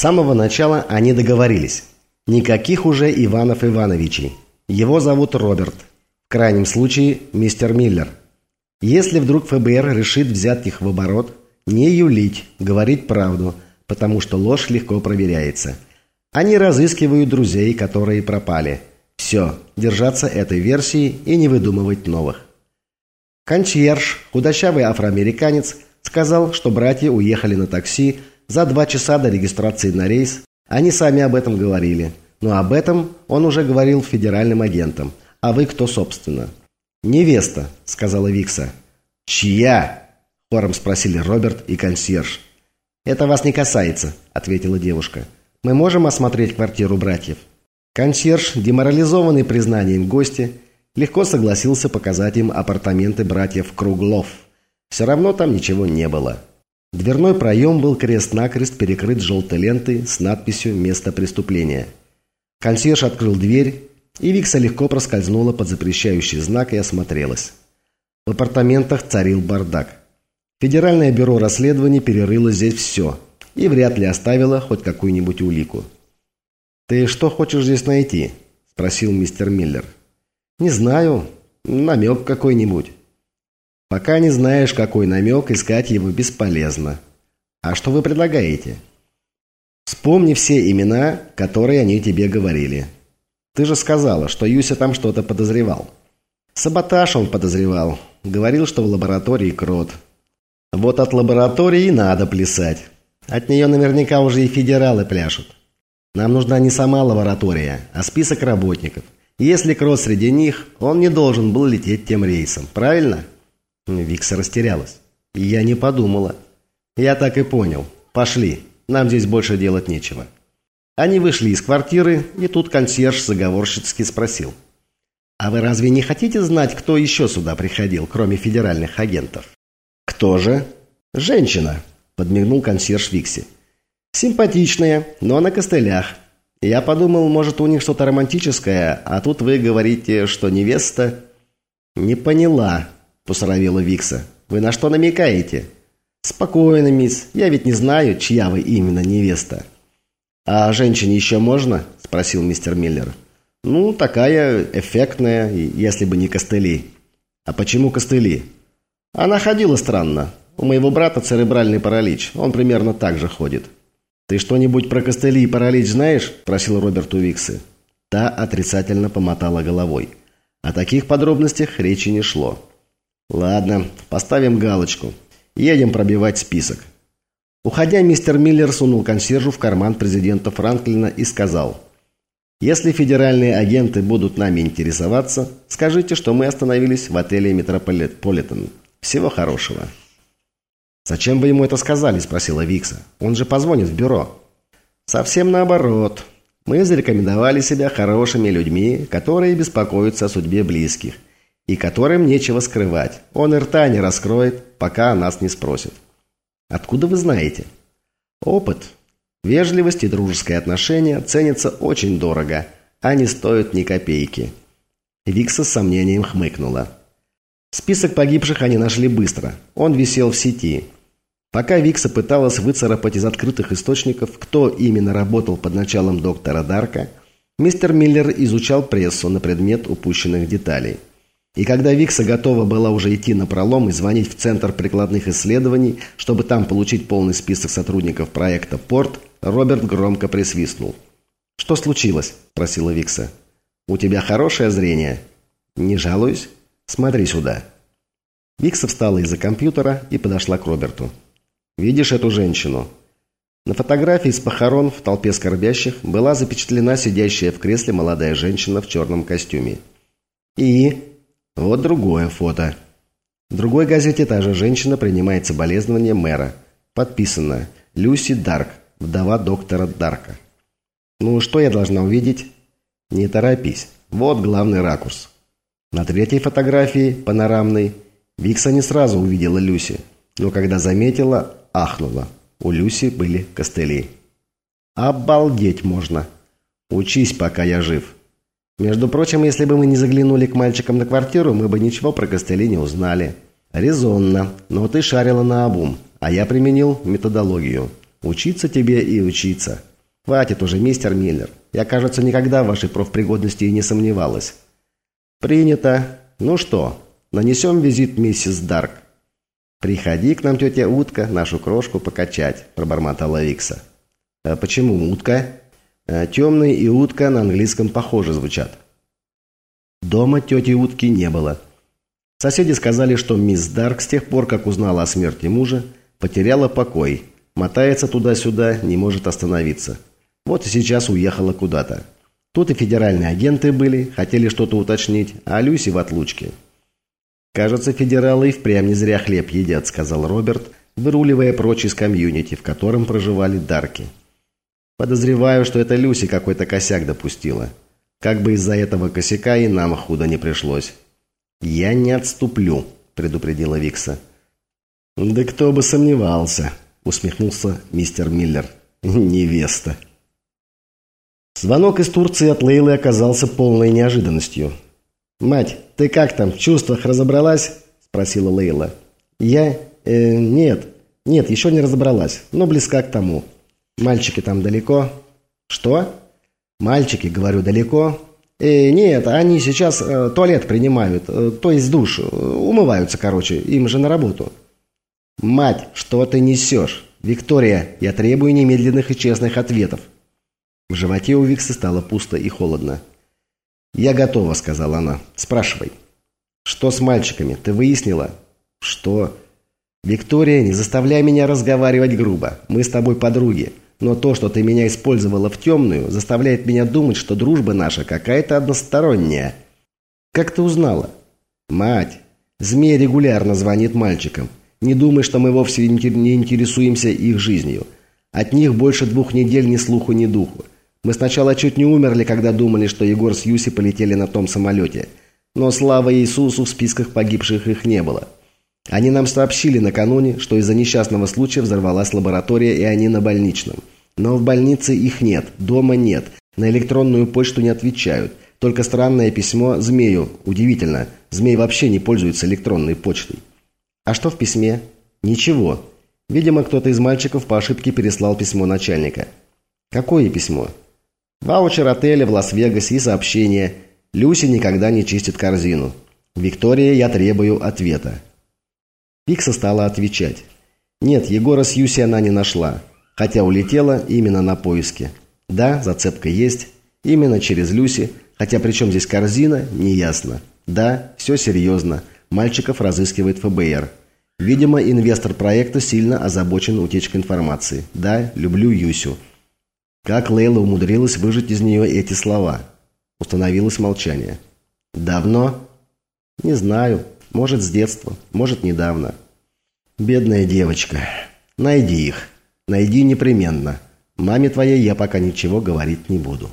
самого начала они договорились. Никаких уже Иванов Ивановичей. Его зовут Роберт. В крайнем случае мистер Миллер. Если вдруг ФБР решит взять их в оборот, не юлить, говорить правду, потому что ложь легко проверяется. Они разыскивают друзей, которые пропали. Все, держаться этой версии и не выдумывать новых. Консьерж, худощавый афроамериканец, сказал, что братья уехали на такси за два часа до регистрации на рейс. Они сами об этом говорили. Но об этом он уже говорил федеральным агентам. А вы кто, собственно? «Невеста», — сказала Викса. «Чья?» — хором спросили Роберт и консьерж. «Это вас не касается», — ответила девушка. «Мы можем осмотреть квартиру братьев?» Консьерж, деморализованный признанием гостя, легко согласился показать им апартаменты братьев Круглов. Все равно там ничего не было. Дверной проем был крест-накрест перекрыт желтой лентой с надписью «Место преступления». Консьерж открыл дверь, и Викса легко проскользнула под запрещающий знак и осмотрелась. В апартаментах царил бардак. Федеральное бюро расследований перерыло здесь все и вряд ли оставило хоть какую-нибудь улику. «Ты что хочешь здесь найти?» – спросил мистер Миллер. «Не знаю. Намек какой-нибудь». «Пока не знаешь, какой намек, искать его бесполезно. А что вы предлагаете?» «Вспомни все имена, которые они тебе говорили. Ты же сказала, что Юся там что-то подозревал». «Саботаж он подозревал. Говорил, что в лаборатории крот». «Вот от лаборатории надо плясать. От нее наверняка уже и федералы пляшут. Нам нужна не сама лаборатория, а список работников». Если Крот среди них, он не должен был лететь тем рейсом, правильно? Викса растерялась. Я не подумала. Я так и понял. Пошли, нам здесь больше делать нечего. Они вышли из квартиры, и тут консьерж заговорщицки спросил. «А вы разве не хотите знать, кто еще сюда приходил, кроме федеральных агентов?» «Кто же?» «Женщина», – подмигнул консьерж Викси. «Симпатичная, но на костылях. Я подумал, может, у них что-то романтическое, а тут вы говорите, что невеста...» «Не поняла», – посоровила Викса. «Вы на что намекаете?» «Спокойно, мисс. Я ведь не знаю, чья вы именно невеста». «А женщине еще можно?» – спросил мистер Миллер. «Ну, такая эффектная, если бы не костыли». «А почему костыли?» «Она ходила странно. У моего брата церебральный паралич. Он примерно так же ходит». «Ты что-нибудь про костыли и паралич знаешь?» – просил Роберт у Виксы. Та отрицательно помотала головой. О таких подробностях речи не шло. «Ладно, поставим галочку. Едем пробивать список». Уходя, мистер Миллер сунул консьержу в карман президента Франклина и сказал, «Если федеральные агенты будут нами интересоваться, скажите, что мы остановились в отеле «Метрополитен». Всего хорошего». «Зачем вы ему это сказали?» – спросила Викса. «Он же позвонит в бюро». «Совсем наоборот. Мы зарекомендовали себя хорошими людьми, которые беспокоятся о судьбе близких, и которым нечего скрывать. Он и рта не раскроет, пока нас не спросит». «Откуда вы знаете?» «Опыт. Вежливость и дружеское отношение ценятся очень дорого, а не стоят ни копейки». Викса с сомнением хмыкнула. Список погибших они нашли быстро. Он висел в сети. Пока Викса пыталась выцарапать из открытых источников, кто именно работал под началом доктора Дарка, мистер Миллер изучал прессу на предмет упущенных деталей. И когда Викса готова была уже идти на пролом и звонить в Центр прикладных исследований, чтобы там получить полный список сотрудников проекта «Порт», Роберт громко присвистнул. «Что случилось?» – спросила Викса. «У тебя хорошее зрение?» «Не жалуюсь». Смотри сюда». Викса встала из-за компьютера и подошла к Роберту. «Видишь эту женщину?» На фотографии с похорон в толпе скорбящих была запечатлена сидящая в кресле молодая женщина в черном костюме. И вот другое фото. В другой газете та же женщина принимает соболезнования мэра. Подписано «Люси Дарк, вдова доктора Дарка». Ну, что я должна увидеть? Не торопись. Вот главный ракурс. На третьей фотографии, панорамной, Викса не сразу увидела Люси, но когда заметила, ахнула. У Люси были костыли. «Обалдеть можно! Учись, пока я жив!» Между прочим, если бы мы не заглянули к мальчикам на квартиру, мы бы ничего про костыли не узнали. Резонно, но ты шарила на обум, а я применил методологию. Учиться тебе и учиться. Хватит уже, мистер Миллер. Я, кажется, никогда в вашей профпригодности и не сомневалась. Принято. Ну что, нанесем визит миссис Дарк. «Приходи к нам, тетя Утка, нашу крошку покачать», – пробормотала Викса. «А почему утка?» А, «Темный и утка на английском похоже звучат». Дома тети Утки не было. Соседи сказали, что мисс Дарк с тех пор, как узнала о смерти мужа, потеряла покой, мотается туда-сюда, не может остановиться. Вот и сейчас уехала куда-то. Тут и федеральные агенты были, хотели что-то уточнить, а Люси в отлучке. «Кажется, федералы и впрямь не зря хлеб едят», — сказал Роберт, выруливая прочь из комьюнити, в котором проживали Дарки. «Подозреваю, что это Люси какой-то косяк допустила. Как бы из-за этого косяка и нам худо не пришлось». «Я не отступлю», — предупредила Викса. «Да кто бы сомневался», — усмехнулся мистер Миллер. «Невеста». Звонок из Турции от Лейлы оказался полной неожиданностью. «Мать, ты как там, в чувствах разобралась?» – спросила Лейла. «Я? Э, нет. Нет, еще не разобралась, но близка к тому. Мальчики там далеко». «Что?» «Мальчики, говорю, далеко». «Э, нет, они сейчас э, туалет принимают, э, то есть душ, э, умываются, короче, им же на работу». «Мать, что ты несешь? Виктория, я требую немедленных и честных ответов». В животе у Викса стало пусто и холодно. «Я готова», — сказала она. «Спрашивай». «Что с мальчиками? Ты выяснила?» «Что?» «Виктория, не заставляй меня разговаривать грубо. Мы с тобой подруги. Но то, что ты меня использовала в темную, заставляет меня думать, что дружба наша какая-то односторонняя». «Как ты узнала?» «Мать, змей регулярно звонит мальчикам. Не думай, что мы вовсе не интересуемся их жизнью. От них больше двух недель ни слуху, ни духу. Мы сначала чуть не умерли, когда думали, что Егор с Юси полетели на том самолете. Но слава Иисусу в списках погибших их не было. Они нам сообщили накануне, что из-за несчастного случая взорвалась лаборатория, и они на больничном. Но в больнице их нет, дома нет, на электронную почту не отвечают. Только странное письмо Змею. Удивительно, Змей вообще не пользуется электронной почтой. А что в письме? Ничего. Видимо, кто-то из мальчиков по ошибке переслал письмо начальника. Какое письмо? Ваучер отеля в Лас-Вегасе и сообщение «Люси никогда не чистит корзину». «Виктория, я требую ответа». Пикса стала отвечать. Нет, Егора с Юси она не нашла, хотя улетела именно на поиски. Да, зацепка есть, именно через Люси, хотя при чем здесь корзина, неясно. Да, все серьезно, мальчиков разыскивает ФБР. Видимо, инвестор проекта сильно озабочен утечкой информации. Да, люблю Юсю. Как Лейла умудрилась выжать из нее эти слова? Установилось молчание. «Давно?» «Не знаю. Может, с детства. Может, недавно». «Бедная девочка. Найди их. Найди непременно. Маме твоей я пока ничего говорить не буду».